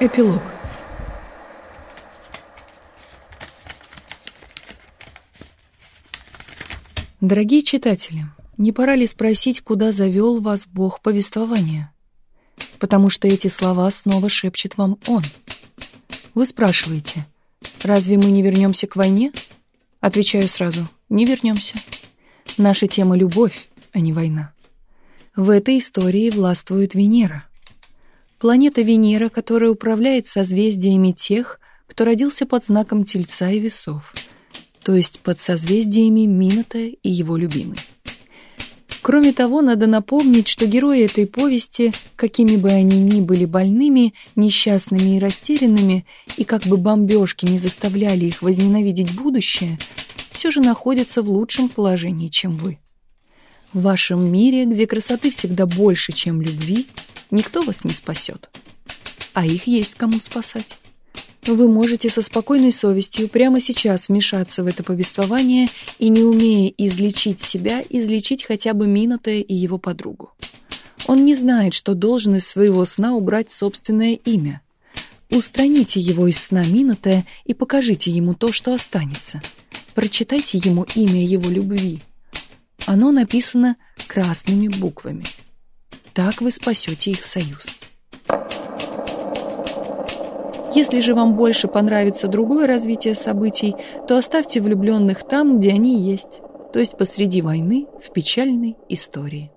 Эпилог. Дорогие читатели, не пора ли спросить, куда завел вас Бог повествования? Потому что эти слова снова шепчет вам Он. Вы спрашиваете, разве мы не вернемся к войне? Отвечаю сразу, не вернемся. Наша тема — любовь, а не война. В этой истории властвует Венера. Планета Венера, которая управляет созвездиями тех, кто родился под знаком Тельца и Весов, то есть под созвездиями Минота и его любимой. Кроме того, надо напомнить, что герои этой повести, какими бы они ни были больными, несчастными и растерянными, и как бы бомбежки не заставляли их возненавидеть будущее, все же находятся в лучшем положении, чем вы. В вашем мире, где красоты всегда больше, чем любви, никто вас не спасет. А их есть кому спасать. Вы можете со спокойной совестью прямо сейчас вмешаться в это повествование и, не умея излечить себя, излечить хотя бы Минотая и его подругу. Он не знает, что должен из своего сна убрать собственное имя. Устраните его из сна Минотая и покажите ему то, что останется. Прочитайте ему имя его любви. Оно написано красными буквами. Так вы спасете их союз. Если же вам больше понравится другое развитие событий, то оставьте влюбленных там, где они есть, то есть посреди войны в печальной истории.